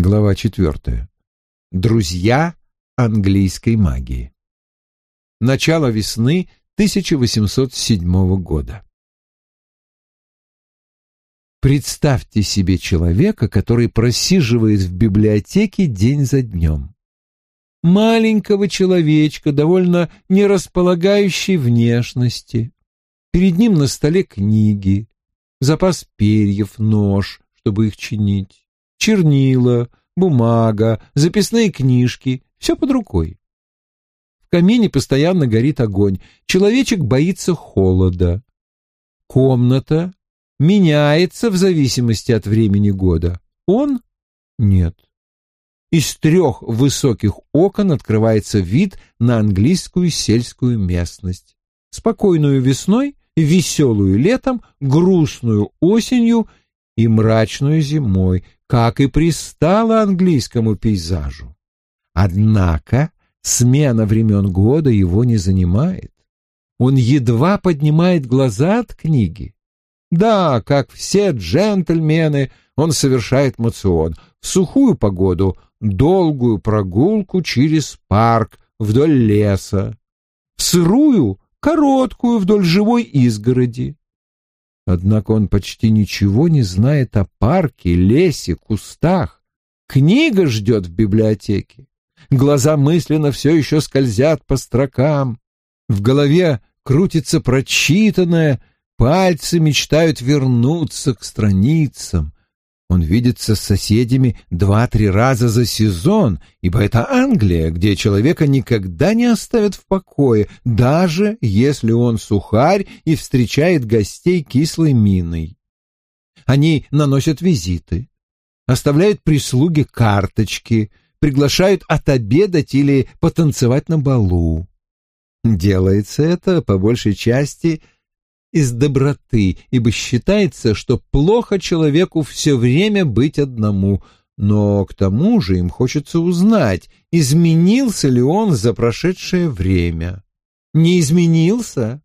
Глава четвертая. Друзья английской магии. Начало весны 1807 года. Представьте себе человека, который просиживает в библиотеке день за днем. Маленького человечка, довольно нерасполагающей внешности. Перед ним на столе книги, запас перьев, нож, чтобы их чинить, чернила, бумага, записные книжки, все под рукой. В камине постоянно горит огонь. Человечек боится холода. Комната меняется в зависимости от времени года. Он — нет. Из трех высоких окон открывается вид на английскую сельскую местность. Спокойную весной, веселую летом, грустную осенью и мрачную зимой, как и пристало английскому пейзажу. Однако смена времен года его не занимает. Он едва поднимает глаза от книги. Да, как все джентльмены, он совершает мацион. В сухую погоду — долгую прогулку через парк вдоль леса. В сырую — короткую вдоль живой изгороди. Однако он почти ничего не знает о парке, лесе, кустах. Книга ждет в библиотеке. Глаза мысленно все еще скользят по строкам. В голове крутится прочитанное, пальцы мечтают вернуться к страницам. Он видится с соседями два-три раза за сезон, ибо это Англия, где человека никогда не оставят в покое, даже если он сухарь и встречает гостей кислой миной. Они наносят визиты, оставляют прислуге карточки, приглашают отобедать или потанцевать на балу. Делается это, по большей части, из доброты, ибо считается, что плохо человеку все время быть одному, но к тому же им хочется узнать, изменился ли он за прошедшее время. Не изменился?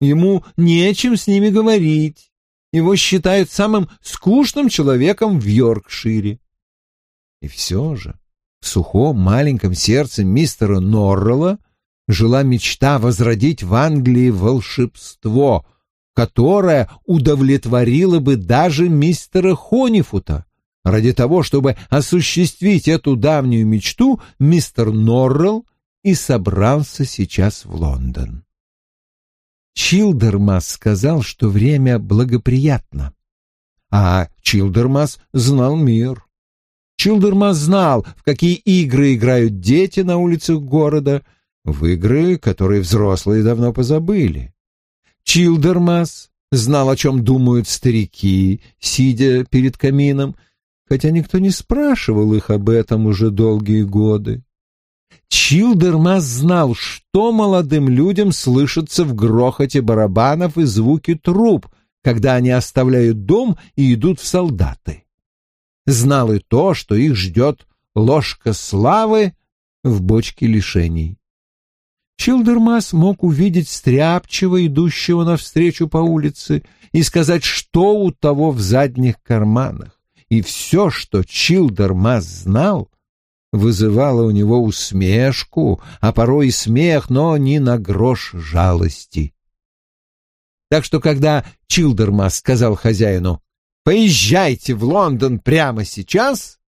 Ему нечем с ними говорить. Его считают самым скучным человеком в Йоркшире. И все же в сухом маленьком сердце мистера Норрелла жила мечта возродить в Англии волшебство, которое удовлетворило бы даже мистера Хонифута. Ради того, чтобы осуществить эту давнюю мечту, мистер Норрелл и собрался сейчас в Лондон. Чилдермас сказал, что время благоприятно, а Чилдермас знал мир. Чилдермас знал, в какие игры играют дети на улицах города, в игры, которые взрослые давно позабыли. Чилдермас знал, о чем думают старики, сидя перед камином, хотя никто не спрашивал их об этом уже долгие годы. Чилдермас знал, что молодым людям слышится в грохоте барабанов и звуке труб, когда они оставляют дом и идут в солдаты. Знал и то, что их ждет ложка славы в бочке лишений. Чилдермас мог увидеть стряпчиво идущего навстречу по улице и сказать, что у того в задних карманах. И все, что Чилдермас знал, вызывало у него усмешку, а порой и смех, но не на грош жалости. Так что, когда Чилдермас сказал хозяину «Поезжайте в Лондон прямо сейчас»,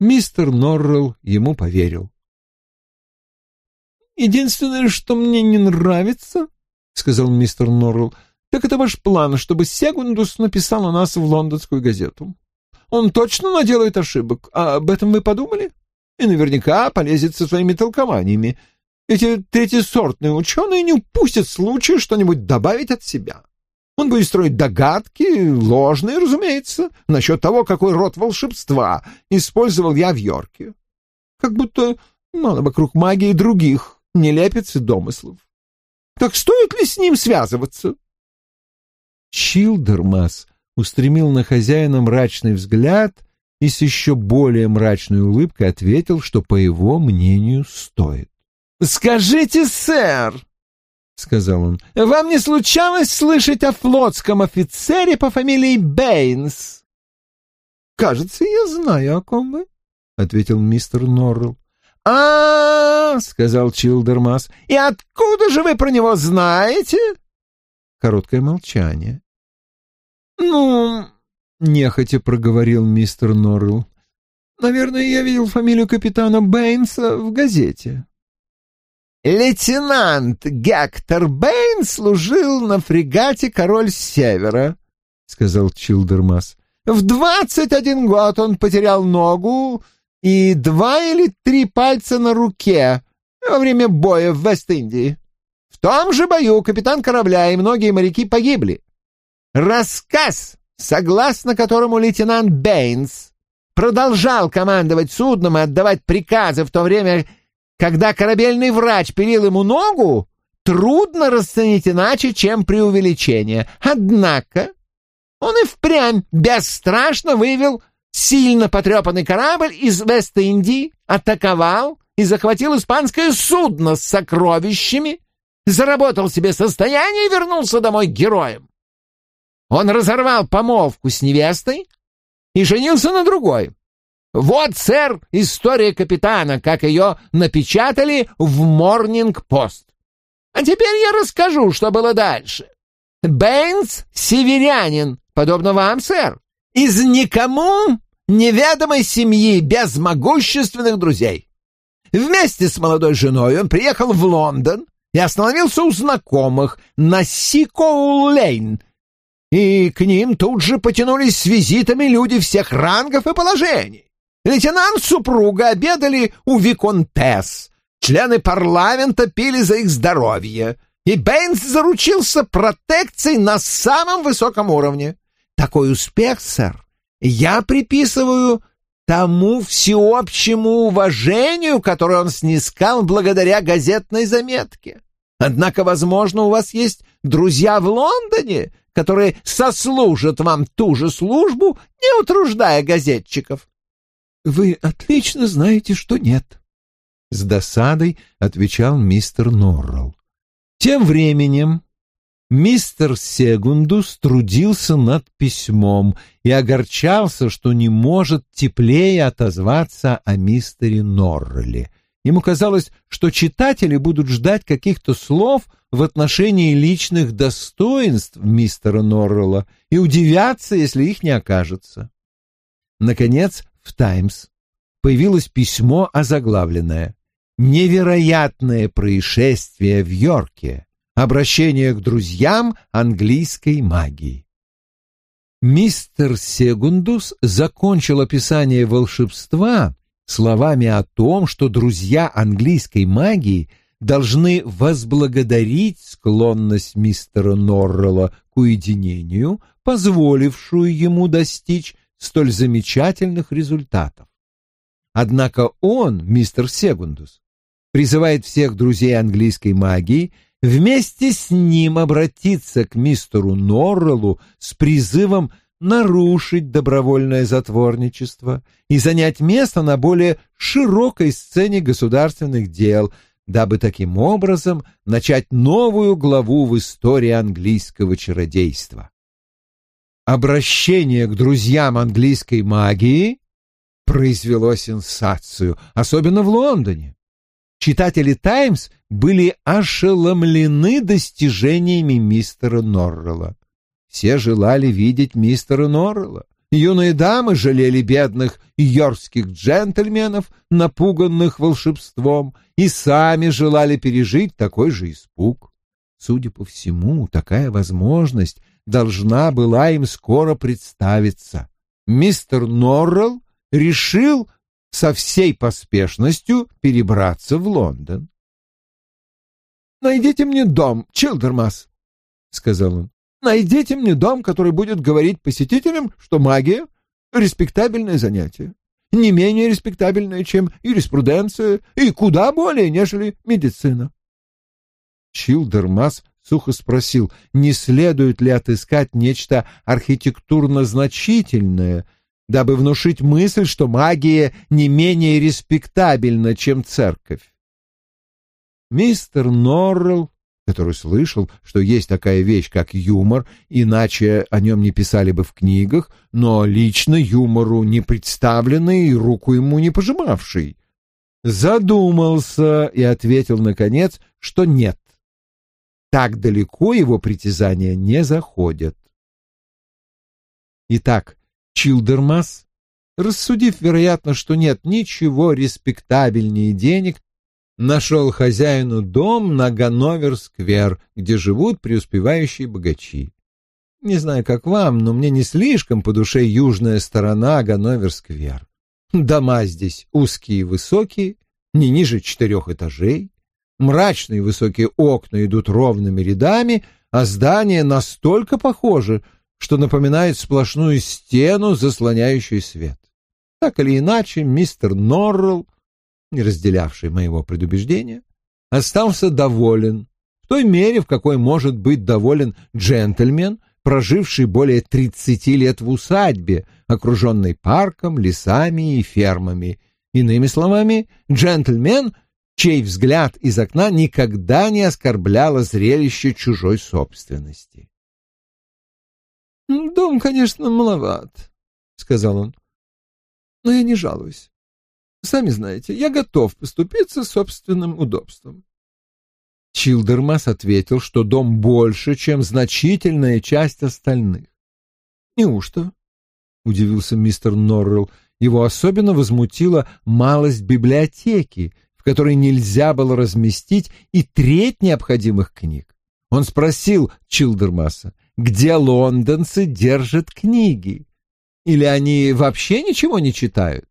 мистер Норрелл ему поверил. «Единственное, что мне не нравится, — сказал мистер Норрелл, — так это ваш план, чтобы Сегундус написал о нас в лондонскую газету. Он точно наделает ошибок, а об этом вы подумали? И наверняка полезет со своими толкованиями. Эти третьесортные ученые не упустят случая что-нибудь добавить от себя. Он будет строить догадки, ложные, разумеется, насчет того, какой род волшебства использовал я в Йорке. Как будто мало вокруг магии других нелепец и домыслов. Так стоит ли с ним связываться? Чилдермас устремил на хозяина мрачный взгляд и с еще более мрачной улыбкой ответил, что, по его мнению, стоит. «Скажите, сэр!» — сказал он. — Вам не случалось слышать о флотском офицере по фамилии Бэйнс? — Кажется, я знаю, о ком вы. ответил мистер Норрелл. А, сказал Чилдермас. «И откуда же вы про него знаете?» Короткое молчание. «Ну...» — нехотя проговорил мистер Норрелл. «Наверное, я видел фамилию капитана Бэйнса в газете». «Лейтенант Гектор Бэйн служил на фрегате «Король Севера», — сказал Чилдермас. «В двадцать один год он потерял ногу и два или три пальца на руке во время боя в Вест-Индии. В том же бою капитан корабля и многие моряки погибли. Рассказ, согласно которому лейтенант Бэйнс продолжал командовать судном и отдавать приказы в то время, когда корабельный врач пилил ему ногу, трудно расценить иначе, чем преувеличение. Однако он и впрямь бесстрашно вывел сильно потрепанный корабль из Вест-Индии, атаковал и захватил испанское судно с сокровищами, заработал себе состояние и вернулся домой героем. Он разорвал помолвку с невестой и женился на другой. Вот, сэр, история капитана, как ее напечатали в Морнинг-Пост. А теперь я расскажу, что было дальше. Бэйнс — северянин, подобно вам, сэр, из никому неведомой семьи без могущественных друзей. Вместе с молодой женой он приехал в Лондон и остановился у знакомых на Сикоу-Лейн, и к ним тут же потянулись с визитами люди всех рангов и положений. Лейтенант и супруга обедали у виконтесс, члены парламента пили за их здоровье, и Бэйнс заручился протекцией на самом высоком уровне. Такой успех, сэр, я приписываю тому всеобщему уважению, которое он снискал благодаря газетной заметке. Однако, возможно, у вас есть друзья в Лондоне, которые сослужат вам ту же службу, не утруждая газетчиков. Вы отлично знаете, что нет. С досадой отвечал мистер Норрелл. Тем временем мистер Сегундус трудился над письмом и огорчался, что не может теплее отозваться о мистере Норрелле. Ему казалось, что читатели будут ждать каких-то слов в отношении личных достоинств мистера Норрелла и удивятся, если их не окажется. Наконец, в «Таймс» появилось письмо озаглавленное «Невероятное происшествие в Йорке. Обращение к друзьям английской магии». Мистер Сегундус закончил описание волшебства словами о том, что друзья английской магии должны возблагодарить склонность мистера Норрелла к уединению, позволившую ему достичь столь замечательных результатов. Однако он, мистер Сегундус, призывает всех друзей английской магии вместе с ним обратиться к мистеру Норреллу с призывом нарушить добровольное затворничество и занять место на более широкой сцене государственных дел, дабы таким образом начать новую главу в истории английского чародейства обращение к друзьям английской магии произвело сенсацию, особенно в Лондоне. Читатели «Таймс» были ошеломлены достижениями мистера Норрелла. Все желали видеть мистера Норрелла. Юные дамы жалели бедных йоркских джентльменов, напуганных волшебством, и сами желали пережить такой же испуг. Судя по всему, такая возможность должна была им скоро представиться. Мистер Норрелл решил со всей поспешностью перебраться в Лондон. «Найдите мне дом, Чилдермас», — сказал он. «Найдите мне дом, который будет говорить посетителям, что магия — респектабельное занятие, не менее респектабельное, чем юриспруденция, и куда более, нежели медицина». Чилдермас сухо спросил, не следует ли отыскать нечто архитектурно значительное, дабы внушить мысль, что магия не менее респектабельна, чем церковь. Мистер Норрелл который слышал, что есть такая вещь, как юмор, иначе о нем не писали бы в книгах, но лично юмору не представленный и руку ему не пожимавший. Задумался и ответил, наконец, что нет. Так далеко его притязания не заходят. Итак, Чилдермас, рассудив, вероятно, что нет ничего респектабельнее денег, нашел хозяину дом на Ганновер-сквер, где живут преуспевающие богачи. Не знаю, как вам, но мне не слишком по душе южная сторона Ганновер-сквер. Дома здесь узкие и высокие, не ниже четырех этажей. Мрачные высокие окна идут ровными рядами, а здания настолько похожи, что напоминают сплошную стену, заслоняющую свет. Так или иначе, мистер Норрелл не разделявший моего предубеждения, остался доволен в той мере, в какой может быть доволен джентльмен, проживший более тридцати лет в усадьбе, окруженной парком, лесами и фермами. Иными словами, джентльмен, чей взгляд из окна никогда не оскорбляло зрелище чужой собственности. «Дом, конечно, маловат», — сказал он, — «но я не жалуюсь. Сами знаете, я готов поступиться собственным удобством. Чилдермас ответил, что дом больше, чем значительная часть остальных. «Неужто?» — удивился мистер Норрелл. Его особенно возмутила малость библиотеки, в которой нельзя было разместить и треть необходимых книг. Он спросил Чилдермаса, где лондонцы держат книги? Или они вообще ничего не читают?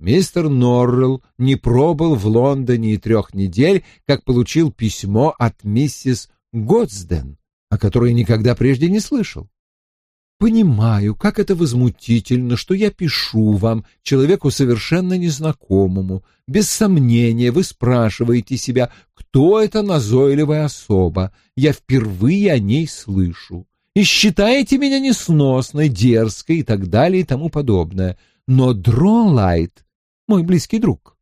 Мистер Норрелл не пробыл в Лондоне и трех недель, как получил письмо от миссис Готсден, о которой никогда прежде не слышал. Понимаю, как это возмутительно, что я пишу вам, человеку совершенно незнакомому. Без сомнения вы спрашиваете себя, кто эта назойливая особа. Я впервые о ней слышу. И считаете меня несносной, дерзкой и так далее и тому подобное. Но Дролайт мой близкий друг.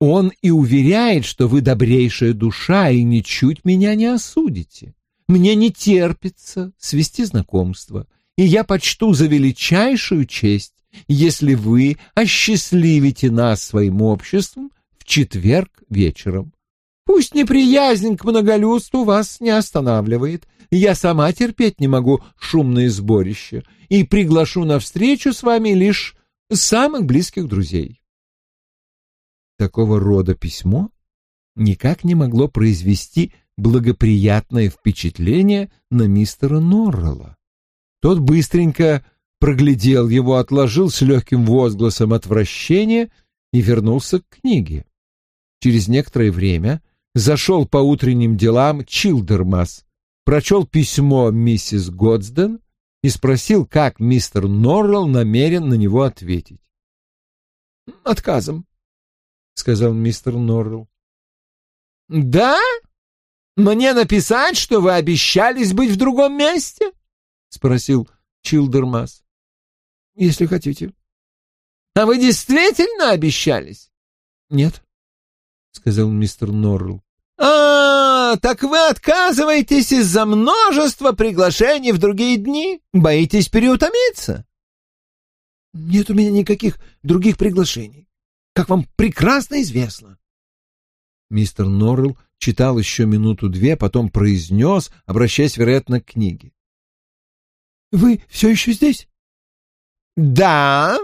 Он и уверяет, что вы добрейшая душа и ничуть меня не осудите. Мне не терпится свести знакомство, и я почту за величайшую честь, если вы осчастливите нас своим обществом в четверг вечером. Пусть неприязнь к многолюдству вас не останавливает. Я сама терпеть не могу шумные сборища и приглашу на встречу с вами лишь самых близких друзей. Такого рода письмо никак не могло произвести благоприятное впечатление на мистера Норрелла. Тот быстренько проглядел его, отложил с легким возгласом отвращения и вернулся к книге. Через некоторое время зашел по утренним делам Чилдермас, прочел письмо миссис Годсден и спросил, как мистер Норрелл намерен на него ответить. «Отказом», — сказал мистер Норрелл. «Да? Мне написать, что вы обещались быть в другом месте?» — спросил Чилдермас. «Если хотите». «А вы действительно обещались?» «Нет», — сказал мистер Норрелл. «А, так вы отказываетесь из-за множества приглашений в другие дни? Боитесь переутомиться?» «Нет у меня никаких других приглашений как вам прекрасно известно. Мистер Норрелл читал еще минуту-две, потом произнес, обращаясь, вероятно, к книге. — Вы все еще здесь? — Да.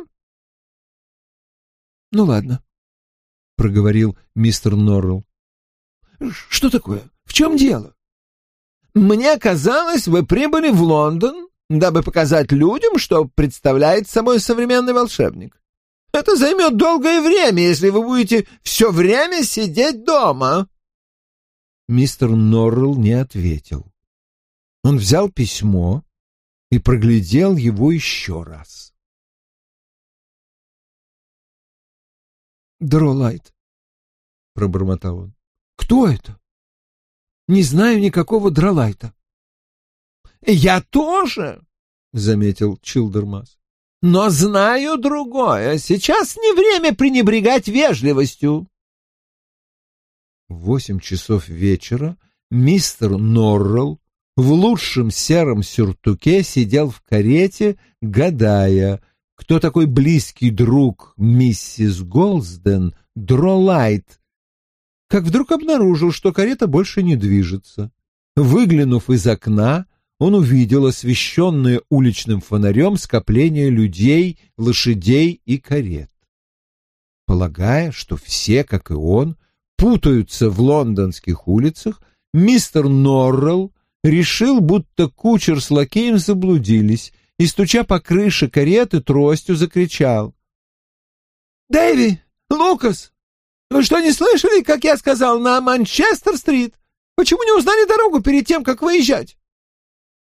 — Ну ладно, — проговорил мистер Норрелл. — Что такое? В чем дело? — Мне казалось, вы прибыли в Лондон, дабы показать людям, что представляет собой современный волшебник. Это займет долгое время, если вы будете все время сидеть дома. Мистер Норрелл не ответил. Он взял письмо и проглядел его еще раз. «Дролайт», — пробормотал он. «Кто это? Не знаю никакого Дролайта». «Я тоже», — заметил Чилдермас. Но знаю другое. Сейчас не время пренебрегать вежливостью. В восемь часов вечера мистер Норрелл в лучшем сером сюртуке сидел в карете, гадая, кто такой близкий друг миссис Голсден, Дролайт, как вдруг обнаружил, что карета больше не движется. Выглянув из окна, он увидел освещенное уличным фонарем скопление людей, лошадей и карет. Полагая, что все, как и он, путаются в лондонских улицах, мистер Норрелл решил, будто кучер с лакеем заблудились, и, стуча по крыше кареты, тростью закричал. «Дэви! Лукас! Вы что, не слышали, как я сказал, на Манчестер-стрит? Почему не узнали дорогу перед тем, как выезжать?»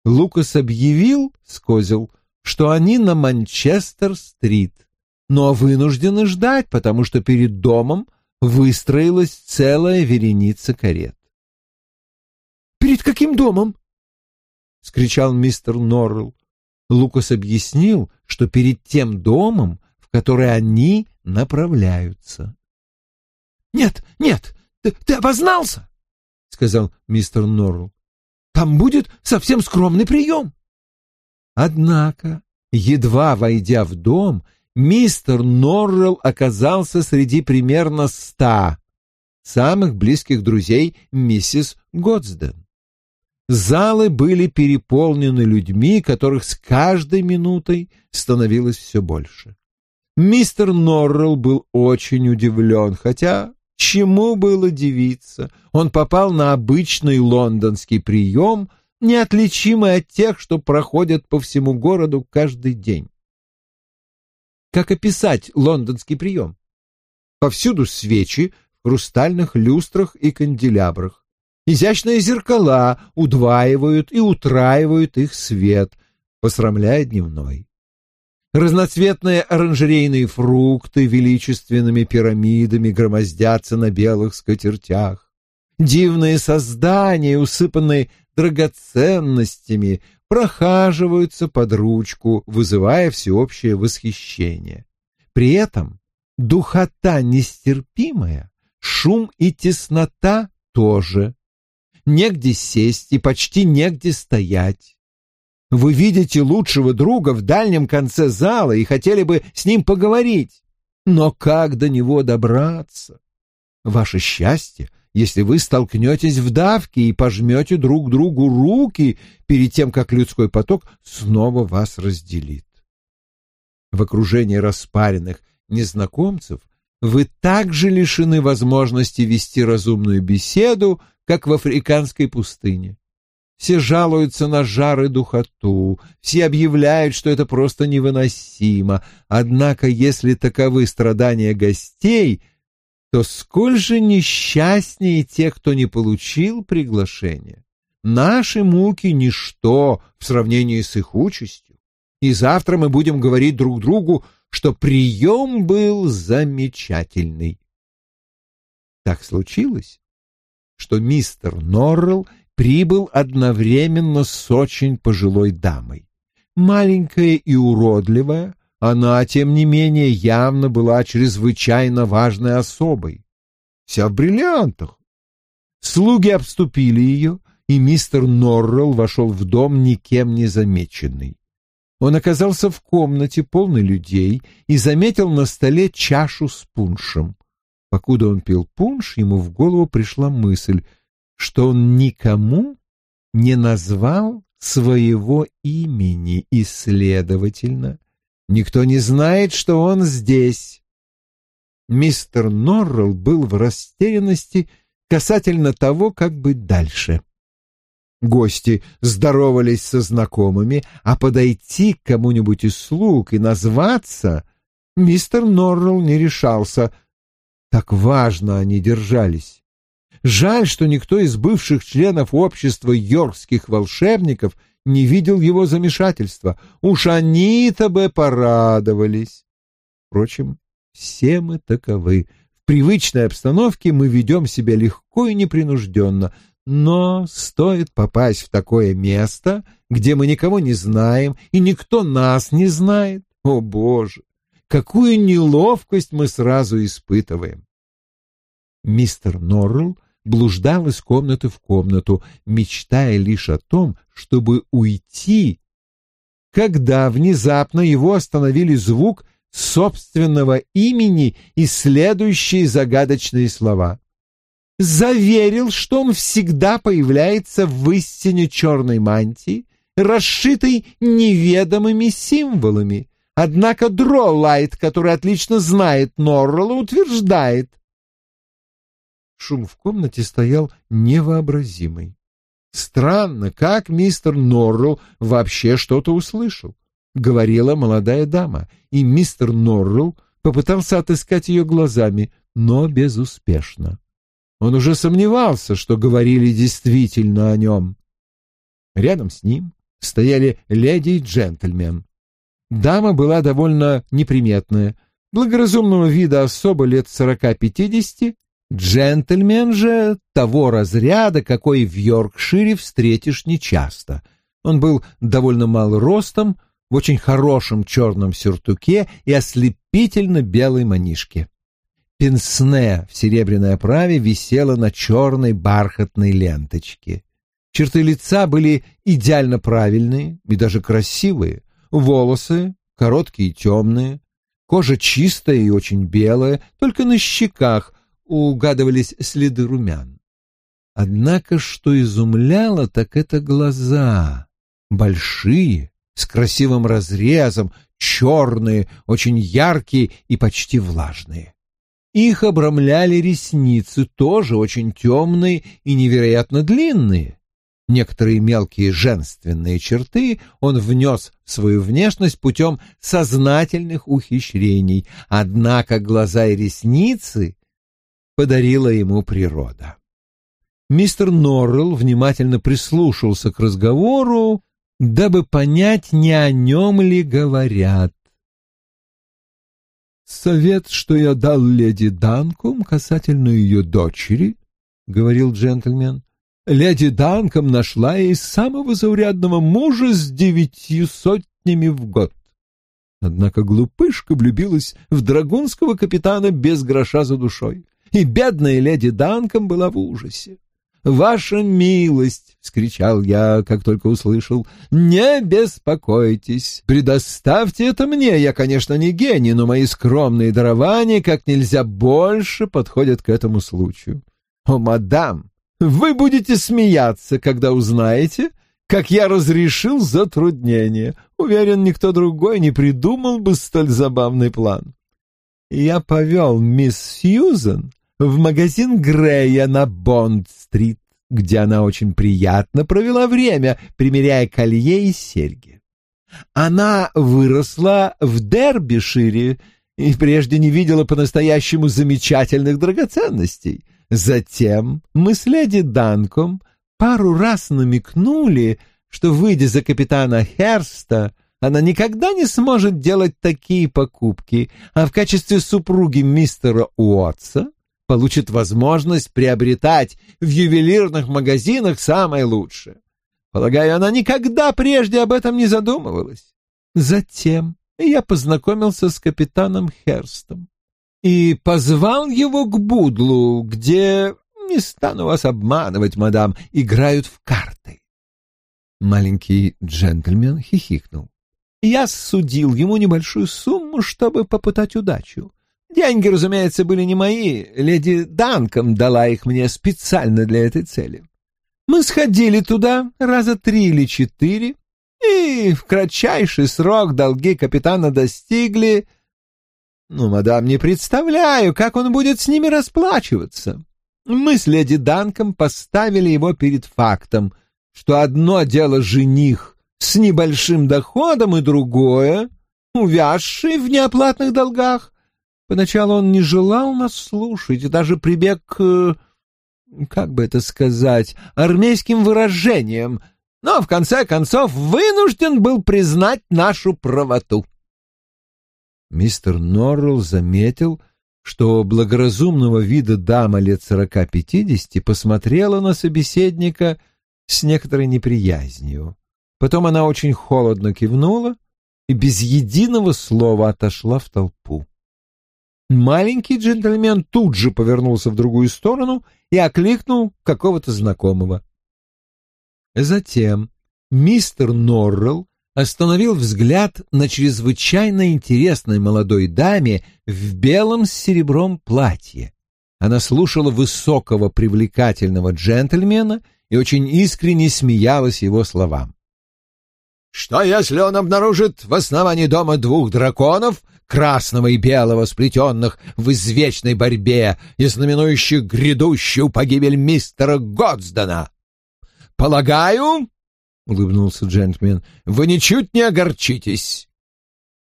Лукас объявил, скозил, что они на Манчестер-стрит, но вынуждены ждать, потому что перед домом выстроилась целая вереница карет. «Перед каким домом?» — скричал мистер Норрелл. Лукас объяснил, что перед тем домом, в который они направляются. «Нет, нет, ты, ты обознался!» — сказал мистер Норрелл. «Там будет совсем скромный прием». Однако, едва войдя в дом, мистер Норрелл оказался среди примерно ста самых близких друзей миссис Годсден. Залы были переполнены людьми, которых с каждой минутой становилось все больше. Мистер Норрелл был очень удивлен, хотя чему было дивиться? Он попал на обычный лондонский прием, неотличимый от тех, что проходят по всему городу каждый день. Как описать лондонский прием? Повсюду свечи в хрустальных люстрах и канделябрах. Изящные зеркала удваивают и утраивают их свет, посрамляя дневной. Разноцветные оранжерейные фрукты величественными пирамидами громоздятся на белых скатертях. Дивные создания, усыпанные драгоценностями, прохаживаются под ручку, вызывая всеобщее восхищение. При этом духота нестерпимая, шум и теснота тоже негде сесть и почти негде стоять. Вы видите лучшего друга в дальнем конце зала и хотели бы с ним поговорить. Но как до него добраться? Ваше счастье, если вы столкнетесь в давке и пожмете друг другу руки перед тем, как людской поток снова вас разделит. В окружении распаренных незнакомцев вы также лишены возможности вести разумную беседу, как в африканской пустыне. Все жалуются на жар и духоту, все объявляют, что это просто невыносимо. Однако, если таковы страдания гостей, то сколь же несчастнее те, кто не получил приглашение. Наши муки — ничто в сравнении с их участью. И завтра мы будем говорить друг другу, что прием был замечательный. Так случилось, что мистер Норрелл прибыл одновременно с очень пожилой дамой. Маленькая и уродливая, она, тем не менее, явно была чрезвычайно важной особой. Вся в бриллиантах. Слуги обступили ее, и мистер Норрелл вошел в дом никем не замеченный. Он оказался в комнате, полной людей, и заметил на столе чашу с пуншем. Покуда он пил пунш, ему в голову пришла мысль, что он никому не назвал своего имени и, следовательно, никто не знает, что он здесь. Мистер Норрелл был в растерянности касательно того, как быть дальше. Гости здоровались со знакомыми, а подойти к кому-нибудь из слуг и назваться мистер Норрелл не решался — так важно они держались. Жаль, что никто из бывших членов общества йоркских волшебников не видел его замешательства. Уж они-то бы порадовались. Впрочем, все мы таковы. В привычной обстановке мы ведем себя легко и непринужденно, но стоит попасть в такое место, где мы никого не знаем, и никто нас не знает. О, Боже! какую неловкость мы сразу испытываем. Мистер Норрелл блуждал из комнаты в комнату, мечтая лишь о том, чтобы уйти, когда внезапно его остановили звук собственного имени и следующие загадочные слова. Заверил, что он всегда появляется в истине черной мантии, расшитой неведомыми символами. Однако Дролайт, который отлично знает Норрелла, утверждает. Шум в комнате стоял невообразимый. Странно, как мистер Норрелл вообще что-то услышал. Говорила молодая дама, и мистер Норрелл попытался отыскать ее глазами, но безуспешно. Он уже сомневался, что говорили действительно о нем. Рядом с ним стояли леди и джентльмен. Дама была довольно неприметная, благоразумного вида особо лет сорока-пятидесяти, джентльмен же того разряда, какой в Йоркшире встретишь нечасто. Он был довольно мал ростом, в очень хорошем черном сюртуке и ослепительно белой манишке. Пенсне в серебряной оправе висело на черной бархатной ленточке. Черты лица были идеально правильные и даже красивые. Волосы короткие и темные, кожа чистая и очень белая, только на щеках угадывались следы румян. Однако, что изумляло, так это глаза. Большие, с красивым разрезом, черные, очень яркие и почти влажные. Их обрамляли ресницы, тоже очень темные и невероятно длинные. Некоторые мелкие женственные черты он внес в свою внешность путем сознательных ухищрений, однако глаза и ресницы подарила ему природа. Мистер Норрелл внимательно прислушался к разговору, дабы понять, не о нем ли говорят. «Совет, что я дал леди Данкум касательно ее дочери», — говорил джентльмен, — «леди Данком нашла ей самого заурядного мужа с девятью сотнями в год. Однако глупышка влюбилась в драгунского капитана без гроша за душой, и бедная леди Данком была в ужасе. «Ваша милость!» — вскричал я, как только услышал. «Не беспокойтесь, предоставьте это мне. Я, конечно, не гений, но мои скромные дарования как нельзя больше подходят к этому случаю. О, мадам, вы будете смеяться, когда узнаете, как я разрешил затруднение. Уверен, никто другой не придумал бы столь забавный план. Я повел мисс Сьюзен в магазин Грея на Бонд-стрит, где она очень приятно провела время, примеряя колье и серьги. Она выросла в Дербишире и прежде не видела по-настоящему замечательных драгоценностей. Затем мы с леди Данком пару раз намекнули, что, выйдя за капитана Херста, она никогда не сможет делать такие покупки, а в качестве супруги мистера Уотса получит возможность приобретать в ювелирных магазинах самое лучшее. Полагаю, она никогда прежде об этом не задумывалась. Затем я познакомился с капитаном Херстом и позвал его к Будлу, где, не стану вас обманывать, мадам, играют в карты. Маленький джентльмен хихикнул. Я судил ему небольшую сумму, чтобы попытать удачу. Деньги, разумеется, были не мои. Леди Данком дала их мне специально для этой цели. Мы сходили туда раза три или четыре, и в кратчайший срок долги капитана достигли... Ну, мадам, не представляю, как он будет с ними расплачиваться. Мы с леди Данком поставили его перед фактом, что одно дело жених с небольшим доходом и другое — увязший в неоплатных долгах. Поначалу он не желал нас слушать и даже прибег к, как бы это сказать, армейским выражениям, но в конце концов вынужден был признать нашу правоту. Мистер Норрелл заметил, что благоразумного вида дама лет сорока-пятидесяти посмотрела на собеседника с некоторой неприязнью. Потом она очень холодно кивнула и без единого слова отошла в толпу. Маленький джентльмен тут же повернулся в другую сторону и окликнул какого-то знакомого. Затем мистер Норрелл остановил взгляд на чрезвычайно интересной молодой даме в белом с серебром платье. Она слушала высокого привлекательного джентльмена и очень искренне смеялась его словам. «Что, если он обнаружит в основании дома двух драконов, красного и белого, сплетенных в извечной борьбе и знаменующих грядущую погибель мистера Годсдена? Полагаю, — улыбнулся джентльмен, — вы ничуть не огорчитесь.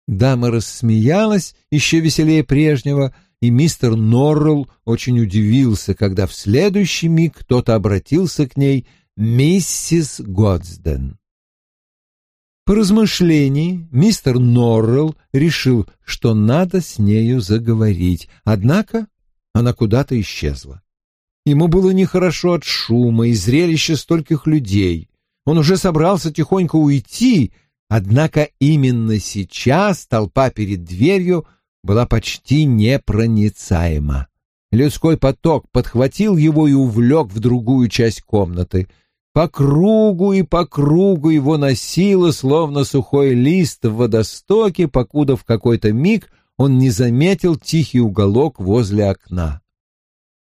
Дама рассмеялась еще веселее прежнего, и мистер Норрелл очень удивился, когда в следующий миг кто-то обратился к ней «Миссис Годсден». По размышлении мистер Норрелл решил, что надо с нею заговорить, однако она куда-то исчезла. Ему было нехорошо от шума и зрелища стольких людей. Он уже собрался тихонько уйти, однако именно сейчас толпа перед дверью была почти непроницаема. Людской поток подхватил его и увлек в другую часть комнаты. По кругу и по кругу его носило, словно сухой лист в водостоке, покуда в какой-то миг он не заметил тихий уголок возле окна.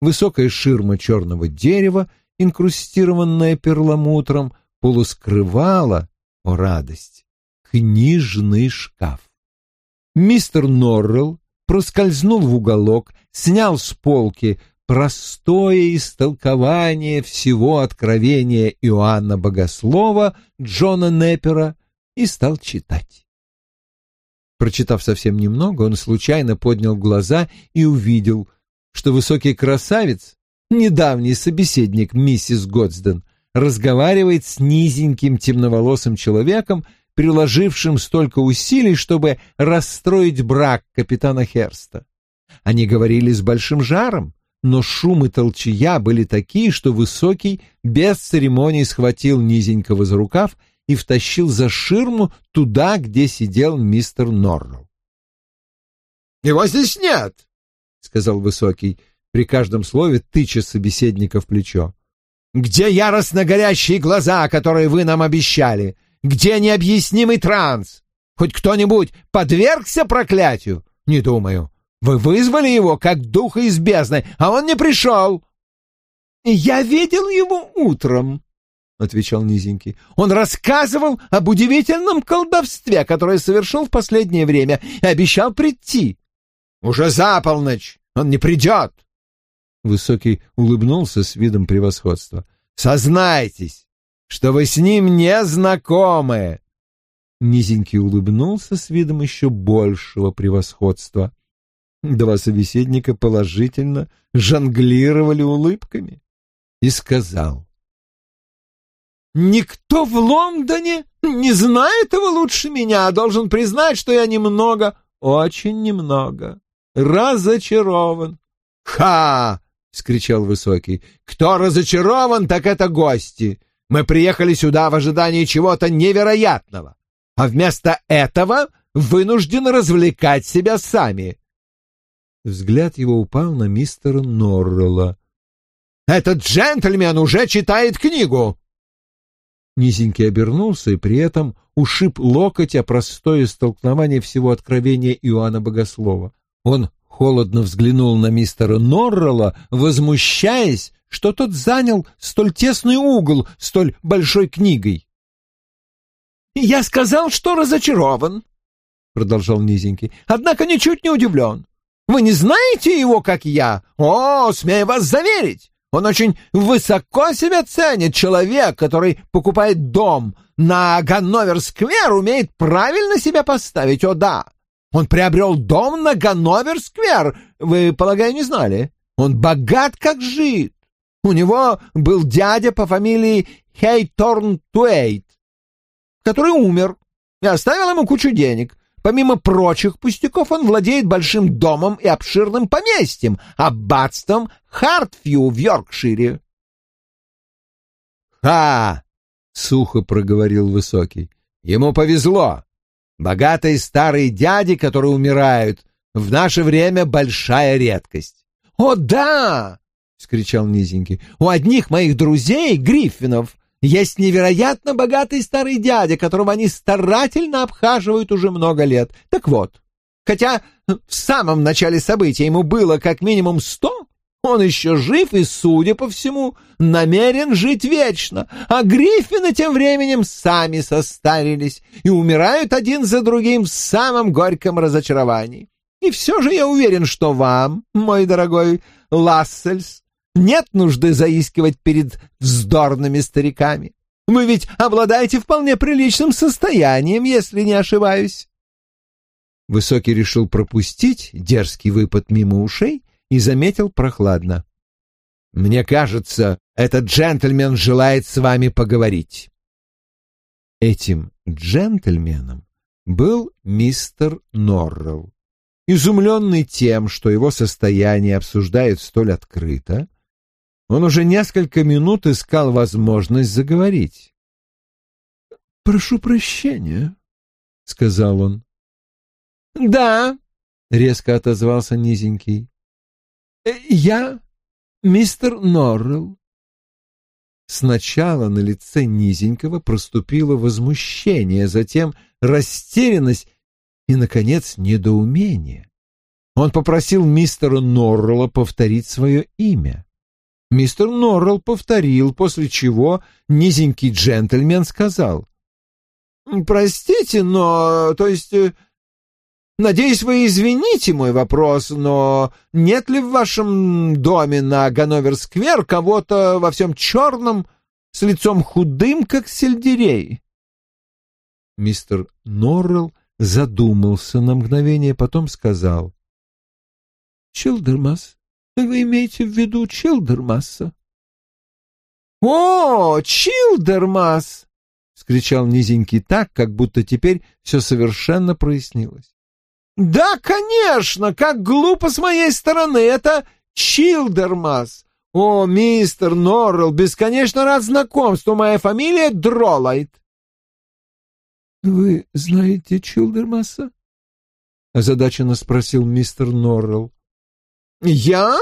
Высокая ширма черного дерева, инкрустированная перламутром, полускрывала, о радость, книжный шкаф. Мистер Норрелл проскользнул в уголок, снял с полки простое истолкование всего откровения Иоанна Богослова Джона Неппера и стал читать. Прочитав совсем немного, он случайно поднял глаза и увидел, что высокий красавец, недавний собеседник миссис Годсден, разговаривает с низеньким темноволосым человеком, приложившим столько усилий, чтобы расстроить брак капитана Херста. Они говорили с большим жаром, но шум и толчья были такие, что Высокий без церемоний схватил низенького за рукав и втащил за ширму туда, где сидел мистер Норрелл. «Его здесь нет!» сказал Высокий, при каждом слове тыча собеседника в плечо. «Где яростно горящие глаза, которые вы нам обещали? Где необъяснимый транс? Хоть кто-нибудь подвергся проклятию? Не думаю. Вы вызвали его, как духа из бездны, а он не пришел». «Я видел его утром», — отвечал Низенький. «Он рассказывал об удивительном колдовстве, которое совершил в последнее время, и обещал прийти. Уже за полночь! Он не придет!» Высокий улыбнулся с видом превосходства. «Сознайтесь, что вы с ним не знакомы!» Низенький улыбнулся с видом еще большего превосходства. Два собеседника положительно жонглировали улыбками и сказал. «Никто в Лондоне не знает его лучше меня, должен признать, что я немного, очень немного разочарован. «Ха!» — скричал Высокий. «Кто разочарован, так это гости. Мы приехали сюда в ожидании чего-то невероятного, а вместо этого вынуждены развлекать себя сами». Взгляд его упал на мистера Норрелла. «Этот джентльмен уже читает книгу!» Низенький обернулся и при этом ушиб локоть о простое столкновение всего откровения Иоанна Богослова. Он холодно взглянул на мистера Норрелла, возмущаясь, что тот занял столь тесный угол столь большой книгой. «Я сказал, что разочарован», — продолжал Низенький, — «однако ничуть не удивлен. Вы не знаете его, как я? О, смею вас заверить, он очень высоко себя ценит. Человек, который покупает дом на Ганновер-сквер, умеет правильно себя поставить, о да. Он приобрел дом на Ганновер-сквер. Вы, полагаю, не знали? Он богат, как жид. У него был дядя по фамилии Хейторн Туэйт, который умер и оставил ему кучу денег. Помимо прочих пустяков, он владеет большим домом и обширным поместьем, аббатством Хартфью в Йоркшире. «Ха!» — сухо проговорил Высокий. «Ему повезло. Богатые старые дяди, которые умирают, в наше время большая редкость. «О, да!» — вскричал низенький. «У одних моих друзей, Гриффинов, есть невероятно богатый старый дядя, которого они старательно обхаживают уже много лет. Так вот, хотя в самом начале события ему было как минимум сто, он еще жив и, судя по всему, намерен жить вечно, а Гриффины тем временем сами состарились и умирают один за другим в самом горьком разочаровании. И все же я уверен, что вам, мой дорогой Лассельс, нет нужды заискивать перед вздорными стариками. Вы ведь обладаете вполне приличным состоянием, если не ошибаюсь. Высокий решил пропустить дерзкий выпад мимо ушей и заметил прохладно. «Мне кажется, этот джентльмен желает с вами поговорить». Этим джентльменом был мистер Норрелл. Изумленный тем, что его состояние обсуждают столь открыто, он уже несколько минут искал возможность заговорить. «Прошу прощения», — сказал он. «Да», — резко отозвался низенький. «Э, «Я мистер Норрелл». Сначала на лице низенького проступило возмущение, затем растерянность и, наконец, недоумение. Он попросил мистера Норрелла повторить свое имя. Мистер Норрелл повторил, после чего низенький джентльмен сказал. «Простите, но... то есть... Э, надеюсь, вы извините мой вопрос, но нет ли в вашем доме на Ганновер-сквер кого-то во всем черном с лицом худым, как сельдерей?» Мистер Норрелл задумался на мгновение, потом сказал. «Чилдермас, вы имеете в виду Чилдермаса? «О, Чилдермас!» — скричал низенький так, как будто теперь все совершенно прояснилось. «Да, конечно! Как глупо с моей стороны! Это Чилдермас! О, мистер Норрелл, бесконечно рад знакомству! Моя фамилия Дролайт!» «Вы знаете Чилдермаса?» — озадаченно спросил мистер Норрелл. «Я?»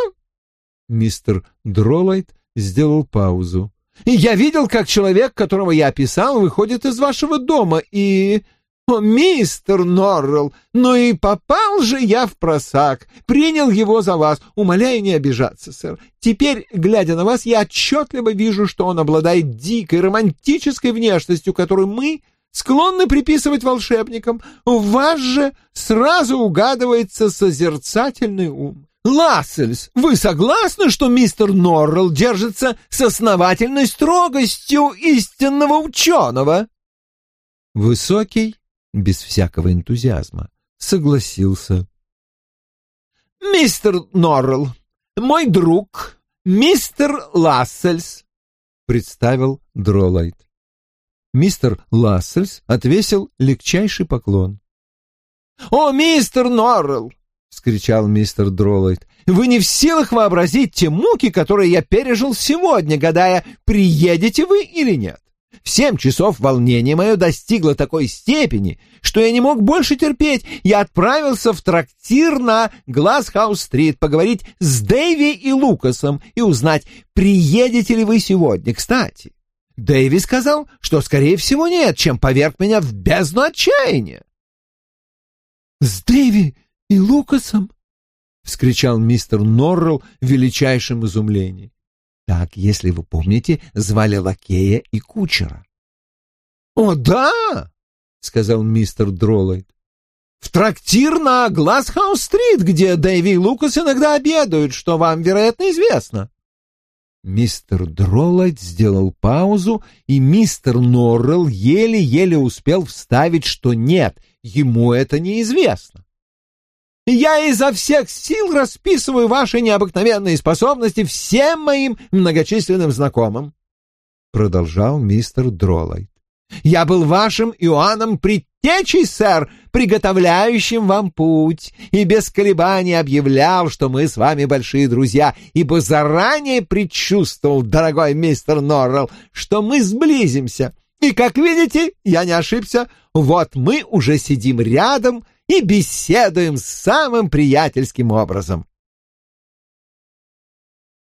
Мистер Дролайт сделал паузу. «Я видел, как человек, которого я описал, выходит из вашего дома, и...» «О, мистер Норрелл, ну и попал же я в просак, принял его за вас, умоляю не обижаться, сэр. Теперь, глядя на вас, я отчетливо вижу, что он обладает дикой, романтической внешностью, которую мы склонны приписывать волшебникам. У вас же сразу угадывается созерцательный ум. Лассельс, вы согласны, что мистер Норрелл держится с основательной строгостью истинного ученого?» Высокий, без всякого энтузиазма, согласился. «Мистер Норрелл, мой друг, мистер Лассельс», — представил Дролайт. Мистер Лассельс отвесил легчайший поклон. «О, мистер Норрелл, — вскричал мистер Дролайт. «Вы не в силах вообразить те муки, которые я пережил сегодня, гадая, приедете вы или нет. В семь часов волнение мое достигло такой степени, что я не мог больше терпеть. Я отправился в трактир на Глазхаус-стрит поговорить с Дэйви и Лукасом и узнать, приедете ли вы сегодня. Кстати, Дэйви сказал, что, скорее всего, нет, чем поверг меня в бездну отчаяния. «С Дэйви и Лукасом? — вскричал мистер Норрелл в величайшем изумлении. Так, если вы помните, звали лакея и кучера. — О, да! — сказал мистер Дролайт. — В трактир на Глазхаус-стрит, где Дэйви и Лукас иногда обедают, что вам, вероятно, известно. Мистер Дроллайт сделал паузу, и мистер Норрелл еле-еле успел вставить, что нет, ему это неизвестно. Я изо всех сил расписываю ваши необыкновенные способности всем моим многочисленным знакомым, — продолжал мистер Дролайт. Я был вашим Иоанном Предтечей, сэр, приготовляющим вам путь, и без колебаний объявлял, что мы с вами большие друзья, ибо заранее предчувствовал, дорогой мистер Норрелл, что мы сблизимся. И, как видите, я не ошибся, вот мы уже сидим рядом и беседуем самым приятельским образом.